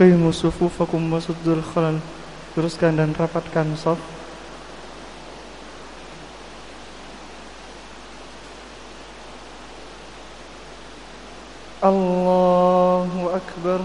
Aqimu sufufakum wasuddul khalal. Teruskan dan rapatkan saf Allahu Akbar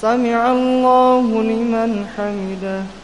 سمع الله لمن حمده.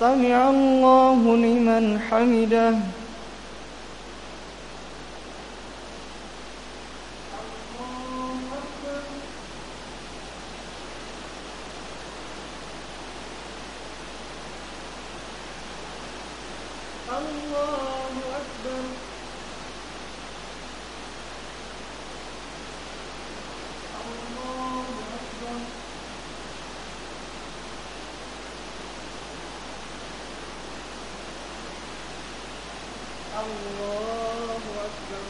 سمع الله لمن حمده الله أكبر الله أكبر الله أكبر.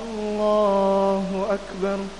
الله أكبر.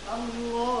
الله